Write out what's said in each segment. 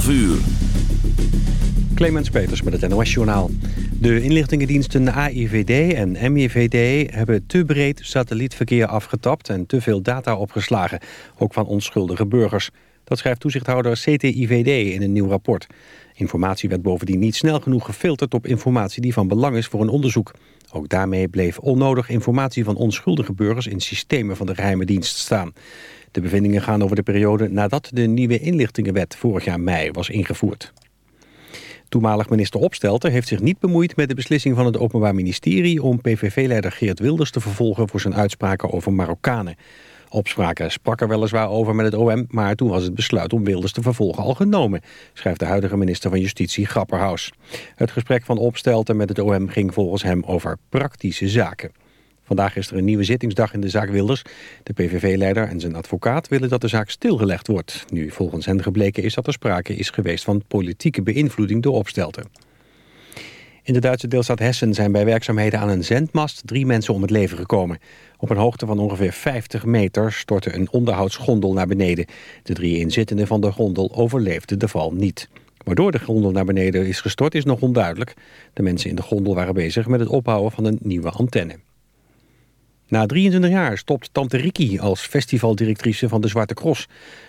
12 uur. Clemens Peters met het NOS Journaal. De inlichtingendiensten AIVD en MIVD hebben te breed satellietverkeer afgetapt... en te veel data opgeslagen, ook van onschuldige burgers. Dat schrijft toezichthouder CTIVD in een nieuw rapport. Informatie werd bovendien niet snel genoeg gefilterd op informatie die van belang is voor een onderzoek. Ook daarmee bleef onnodig informatie van onschuldige burgers in systemen van de geheime dienst staan. De bevindingen gaan over de periode nadat de nieuwe inlichtingenwet vorig jaar mei was ingevoerd. Toenmalig minister Opstelten heeft zich niet bemoeid met de beslissing van het Openbaar Ministerie om PVV-leider Geert Wilders te vervolgen voor zijn uitspraken over Marokkanen. Opspraken sprak er weliswaar over met het OM, maar toen was het besluit om Wilders te vervolgen al genomen, schrijft de huidige minister van Justitie Grapperhaus. Het gesprek van Opstelten met het OM ging volgens hem over praktische zaken. Vandaag is er een nieuwe zittingsdag in de zaak Wilders. De PVV-leider en zijn advocaat willen dat de zaak stilgelegd wordt. Nu volgens hen gebleken is dat er sprake is geweest van politieke beïnvloeding door Opstelten. In de Duitse deelstaat Hessen zijn bij werkzaamheden aan een zendmast drie mensen om het leven gekomen. Op een hoogte van ongeveer 50 meter stortte een onderhoudsgondel naar beneden. De drie inzittenden van de gondel overleefden de val niet. Waardoor de gondel naar beneden is gestort is nog onduidelijk. De mensen in de gondel waren bezig met het opbouwen van een nieuwe antenne. Na 23 jaar stopt Tante Riki als festivaldirectrice van de Zwarte Cross.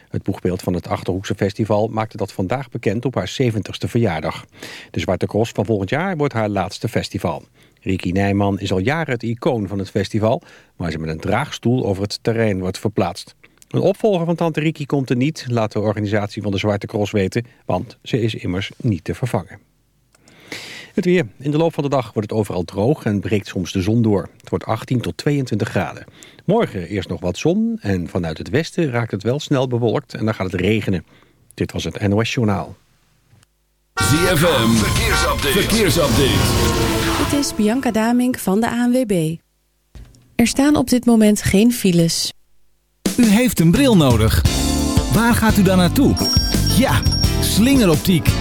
Het boegbeeld van het Achterhoekse Festival maakte dat vandaag bekend op haar 70ste verjaardag. De Zwarte Cross van volgend jaar wordt haar laatste festival. Riki Nijman is al jaren het icoon van het festival... waar ze met een draagstoel over het terrein wordt verplaatst. Een opvolger van Tante Riki komt er niet, laat de organisatie van de Zwarte Cross weten... want ze is immers niet te vervangen. Het weer. In de loop van de dag wordt het overal droog en breekt soms de zon door. Het wordt 18 tot 22 graden. Morgen eerst nog wat zon en vanuit het westen raakt het wel snel bewolkt en dan gaat het regenen. Dit was het NOS Journaal. ZFM, verkeersupdate. verkeersupdate. Dit is Bianca Damink van de ANWB. Er staan op dit moment geen files. U heeft een bril nodig. Waar gaat u dan naartoe? Ja, slingeroptiek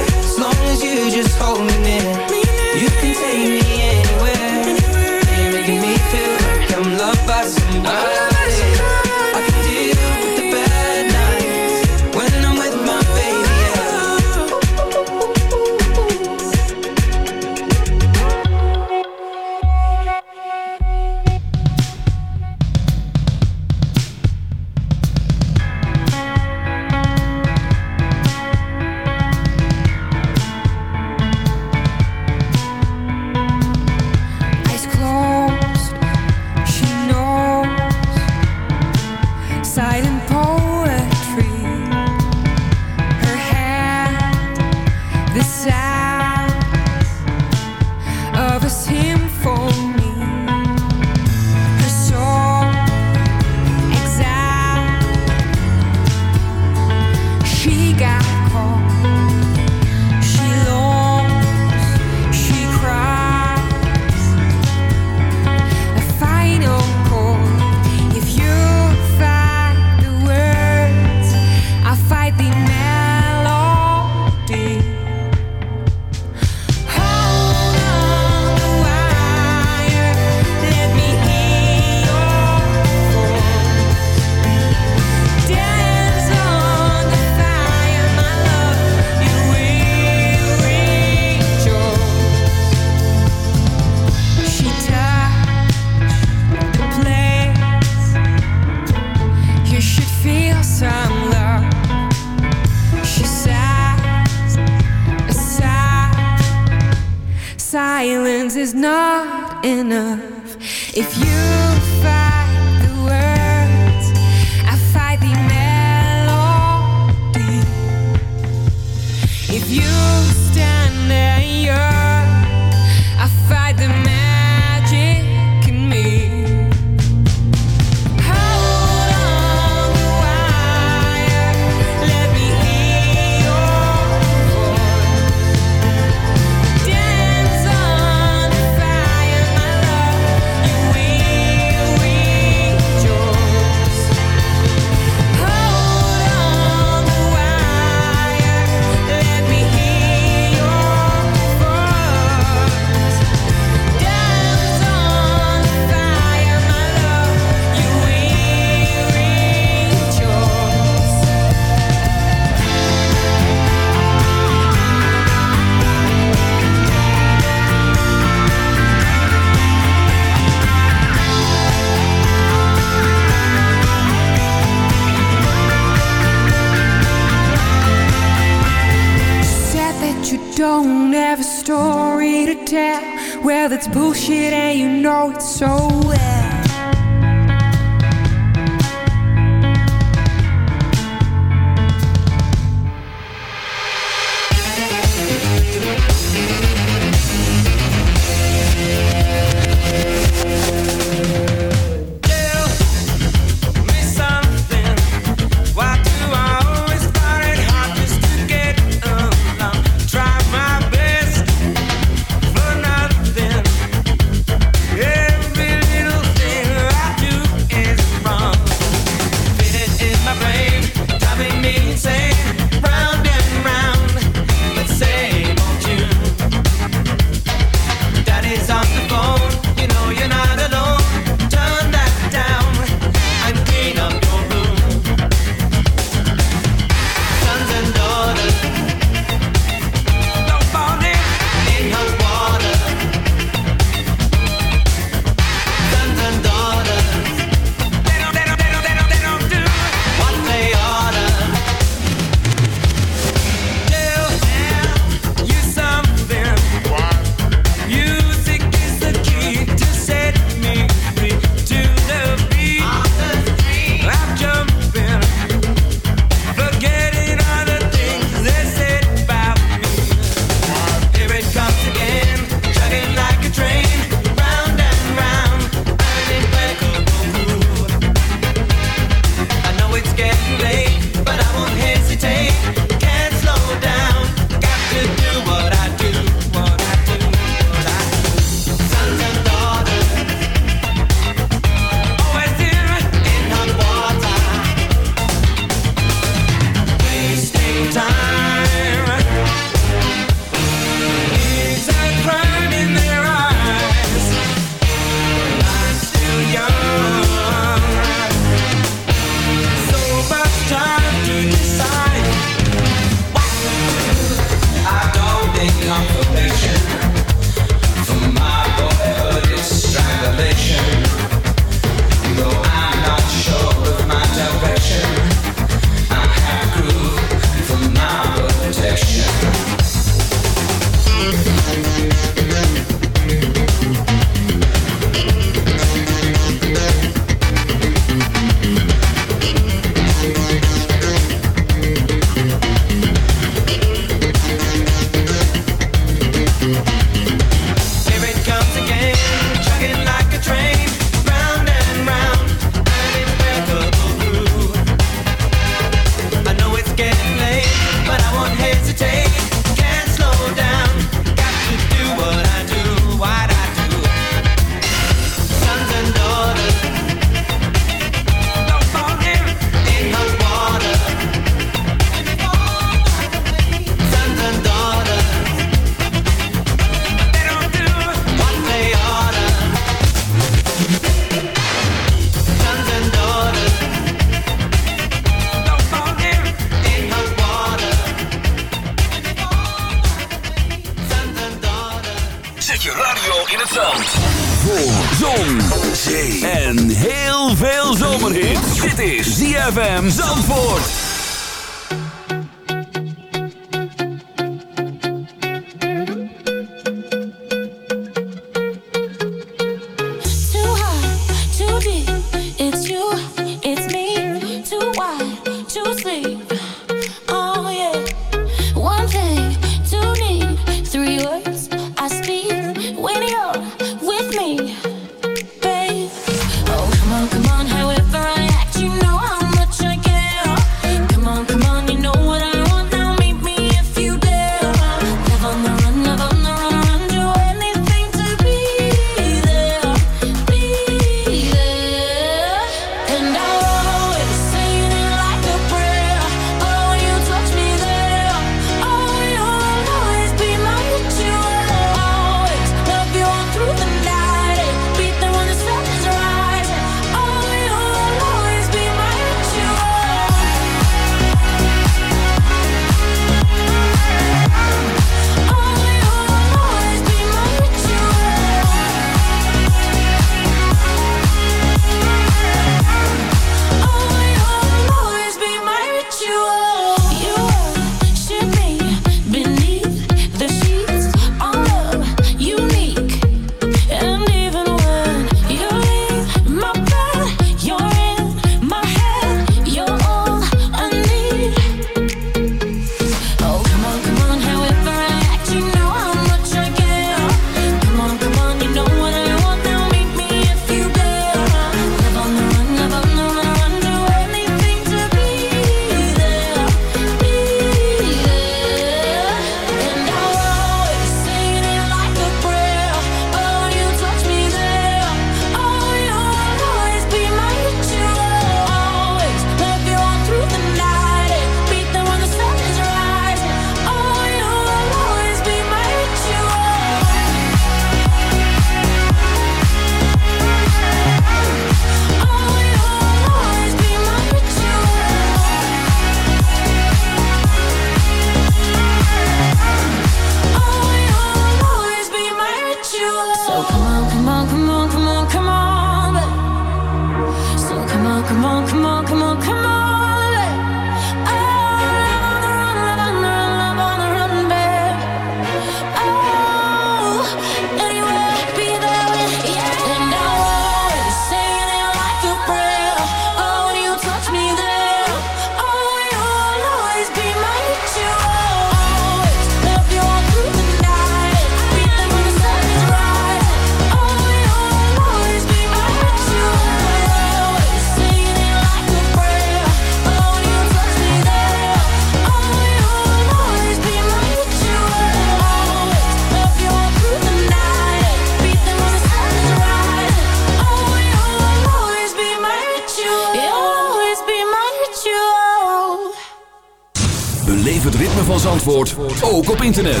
ook op internet.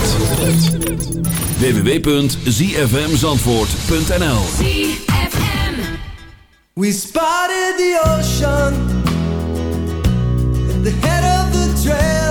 www.zfmzandvoort.nl We spotted the ocean At the head of the trail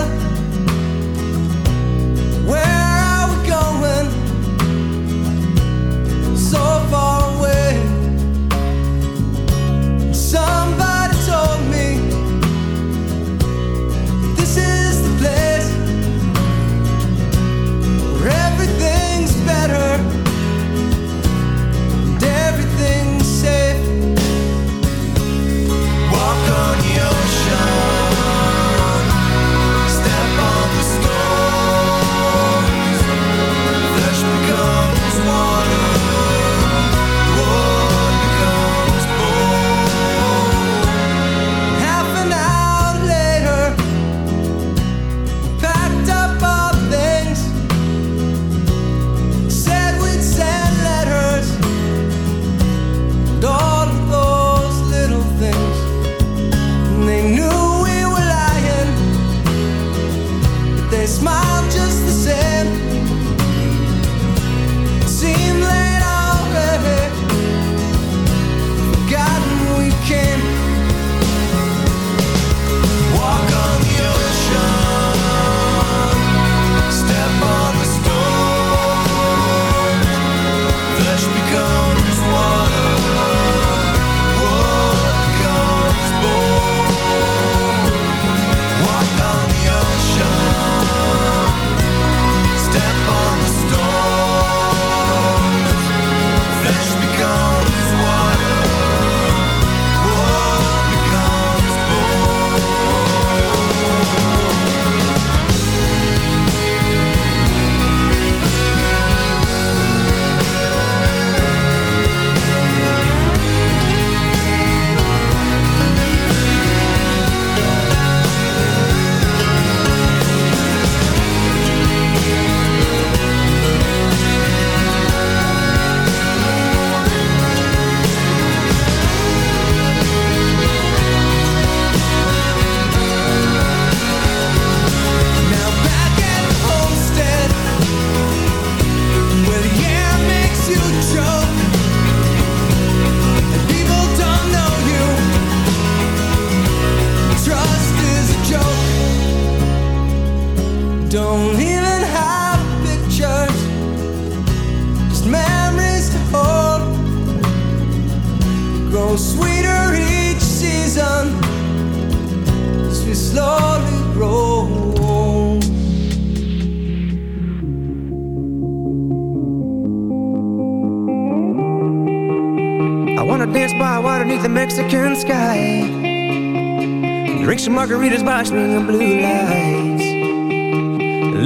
marshmallow in blue lights.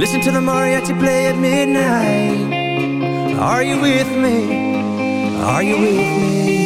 Listen to the mariachi play at midnight. Are you with me? Are you with me?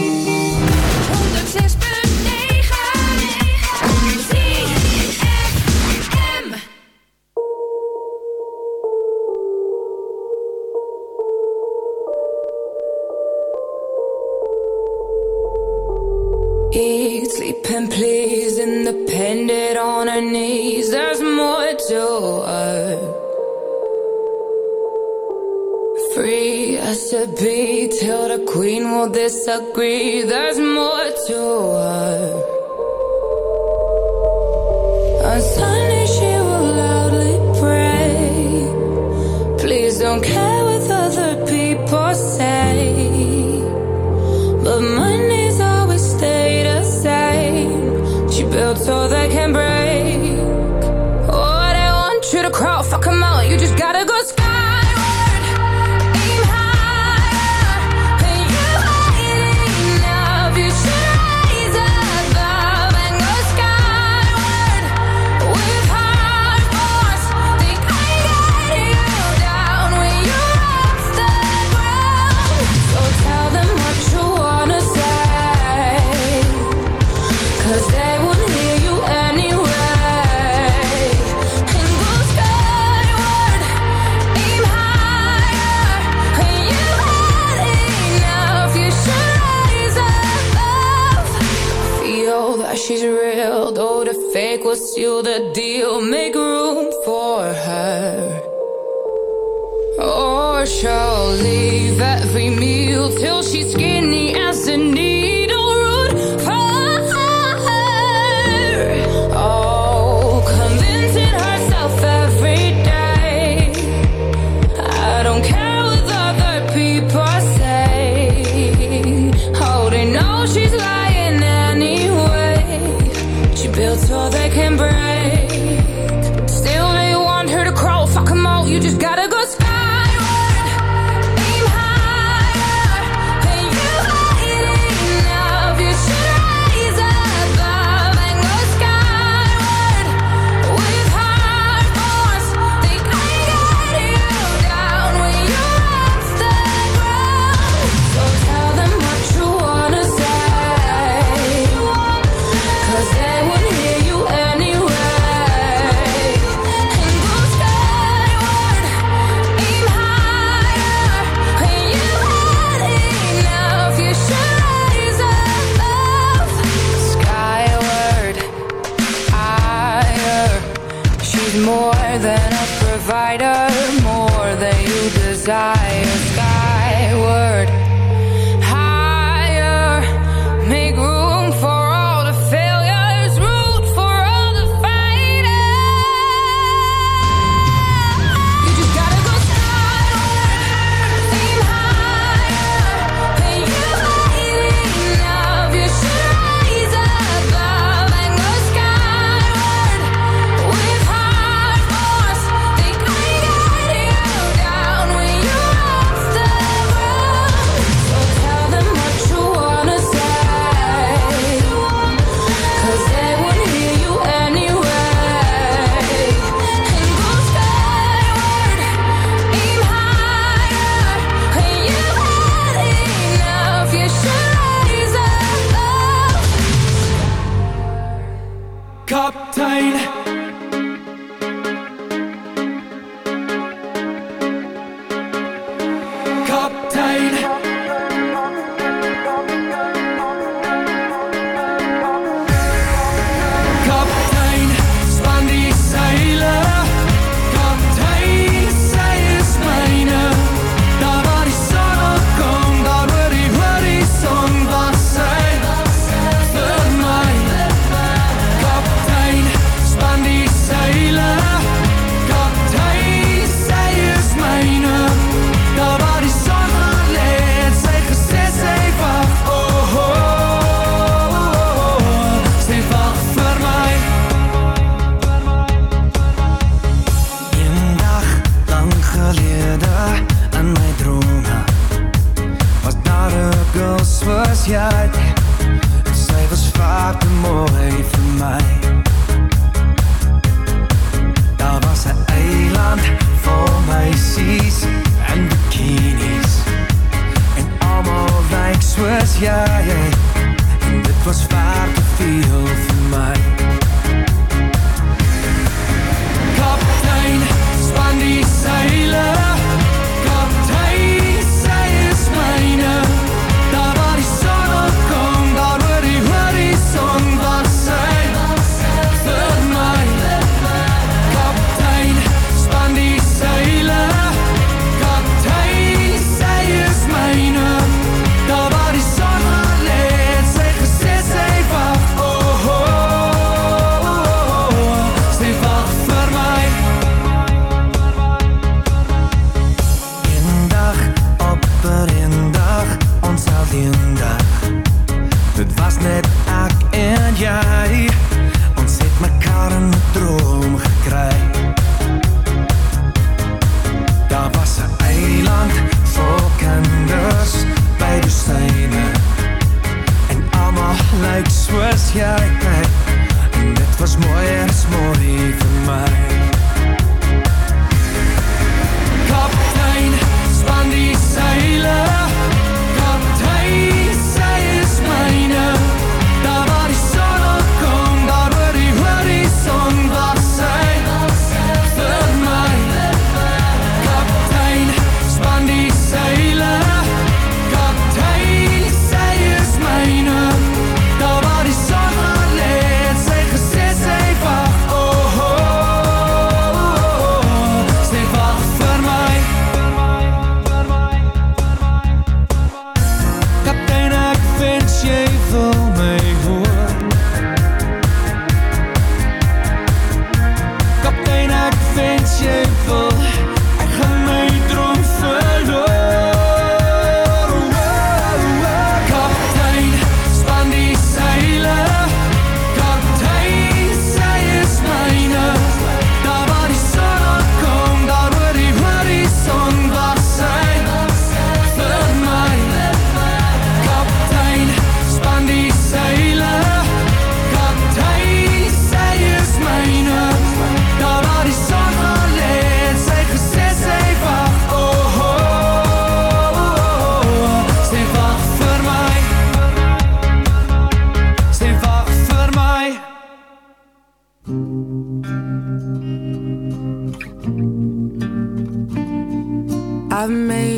disagree, there's more to us.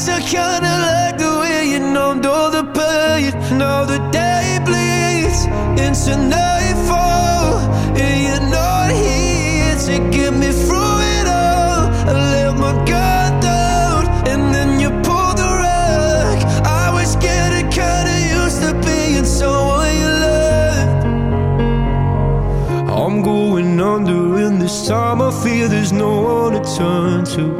Guess I kinda like the way you numbed all the pain. Now the day bleeds into nightfall, and you're not here to get me through it all. I let my guard down, and then you pulled the rug. I was getting kinda used to being someone you loved. I'm going under, and this time I fear there's no one to turn to.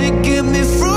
to get me through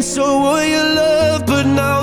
to being someone you love, but now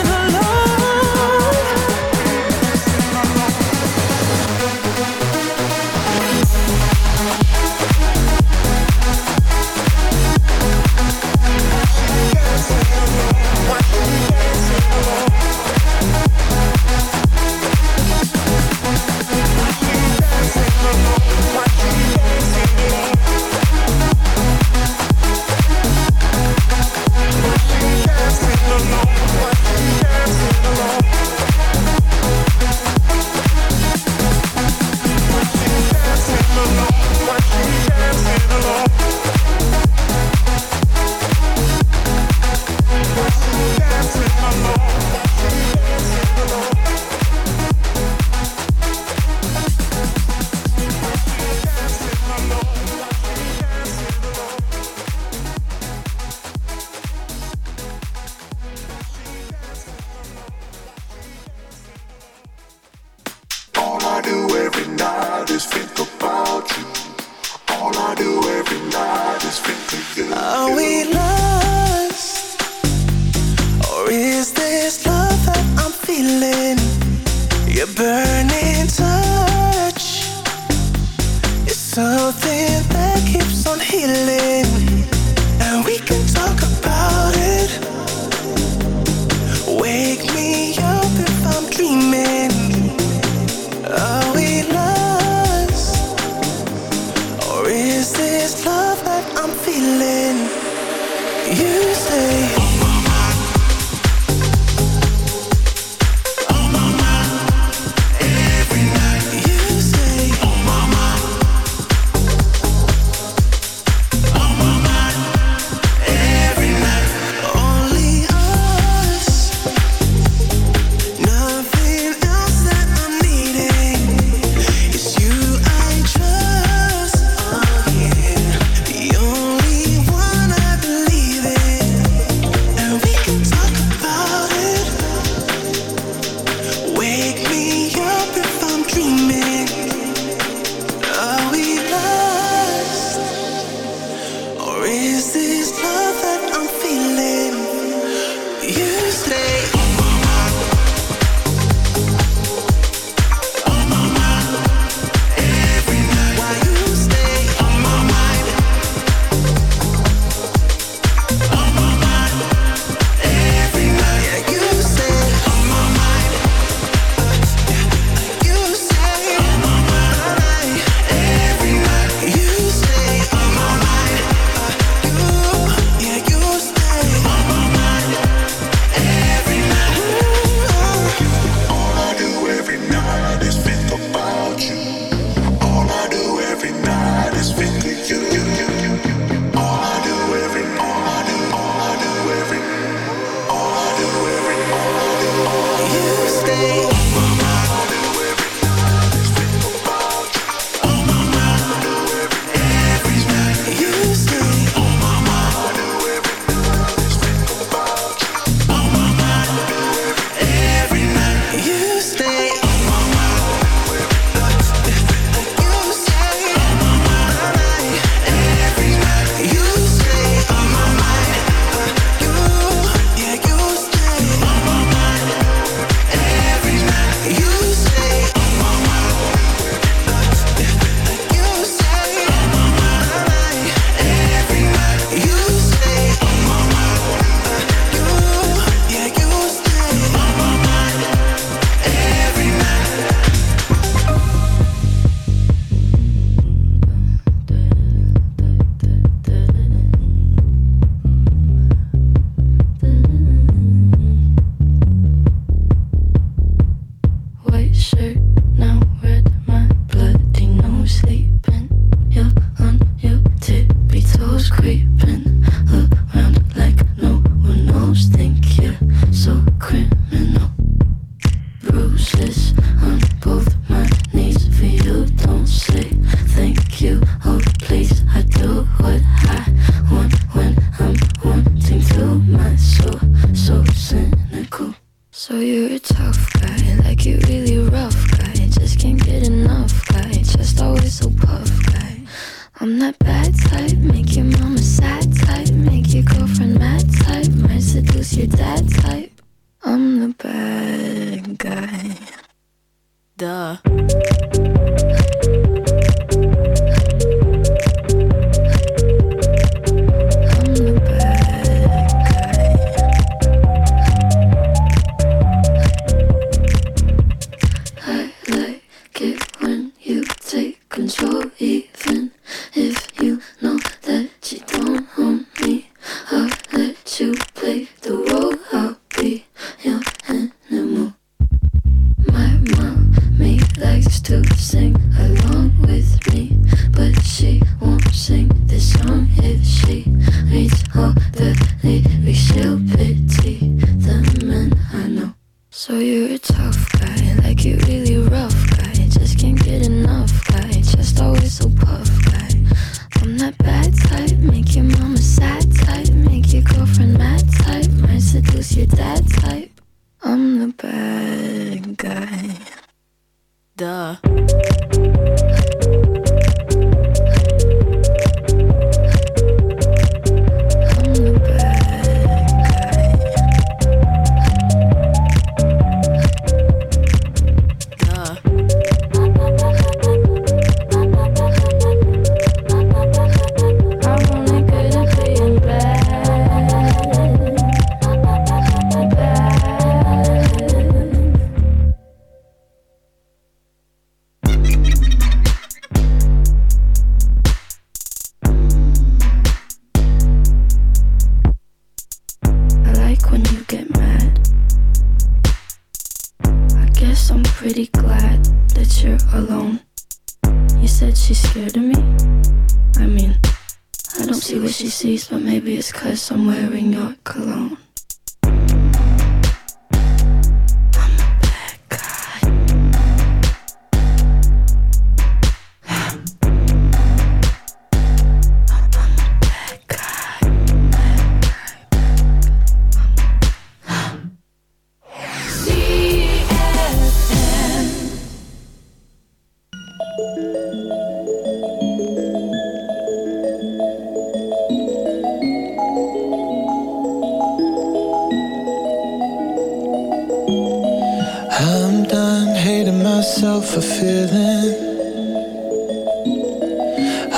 So you're a tough guy, like you really rough guy. Just can't get enough.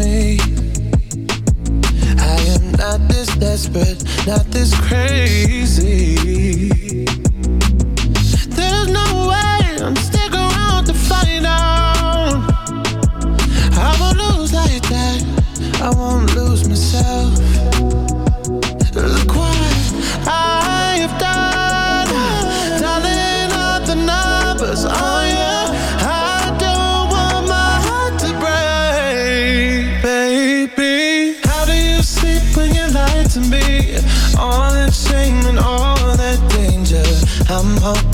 me.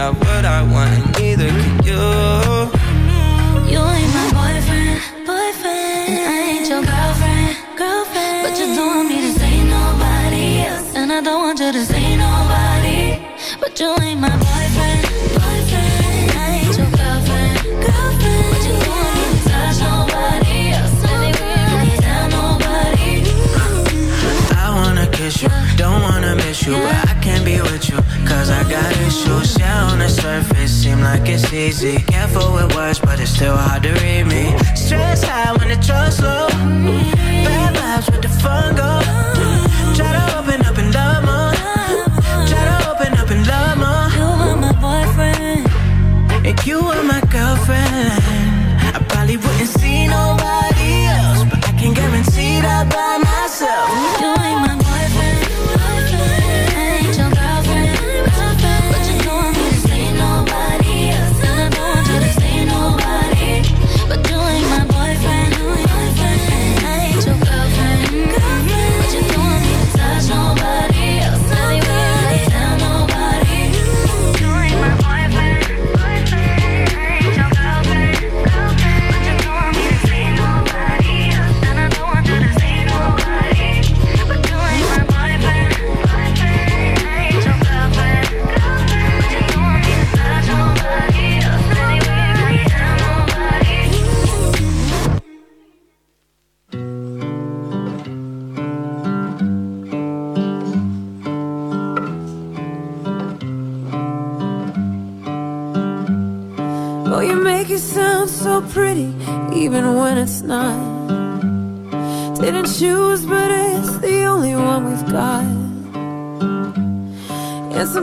I it's easy. Careful with words, but it's still hard to read me. Stress high when the trust low. Bad vibes with the fun goes.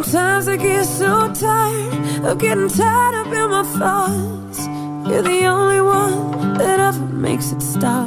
Sometimes I get so tired of getting tied up in my thoughts. You're the only one that ever makes it stop.